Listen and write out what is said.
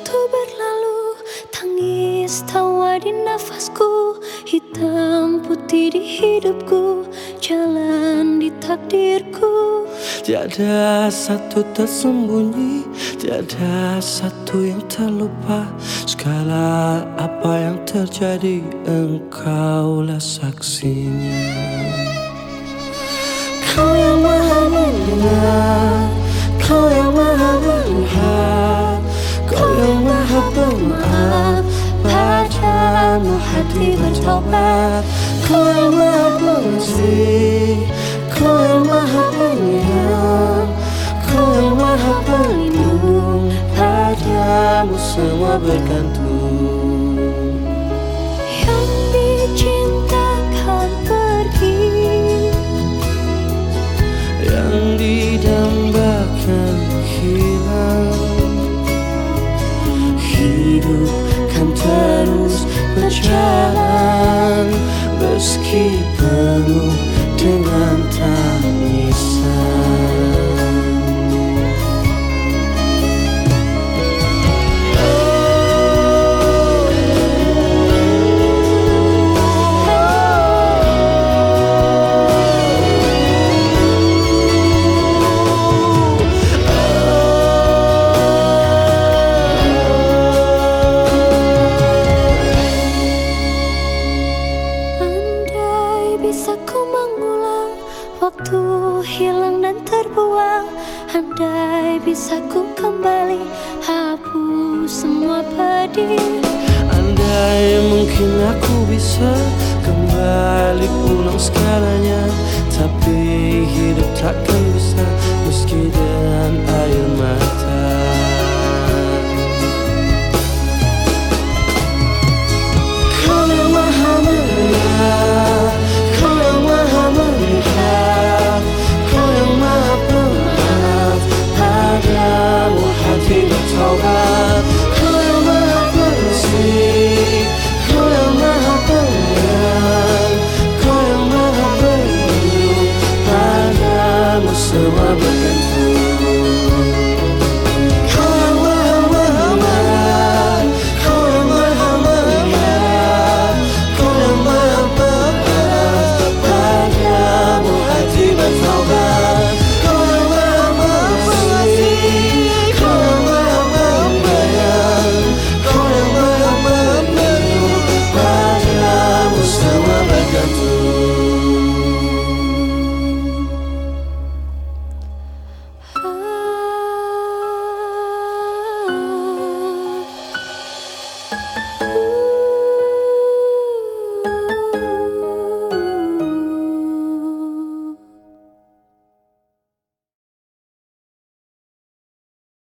waktu berlalu Tangis tawa di nafasku Hitam putih di hidupku Jalan di takdirku. Tiada satu tersembunyi Tiada satu yang terlupa Segala apa yang terjadi Engkaulah saksinya. Kau yang maha mendengar. Hati bertobat. Kau yang maha pengasih Kau yang maha penyayang Kau yang maha pelindung. Padamu semua bergantung Hidup kan terus berjalan. Meski penuh dengan tangisan bisa ku mengulang Waktu hilang dan terbuang. Andai bisa ku kembali Hapus semua pedih. Andai mungkin aku bisa kembali I'm looking for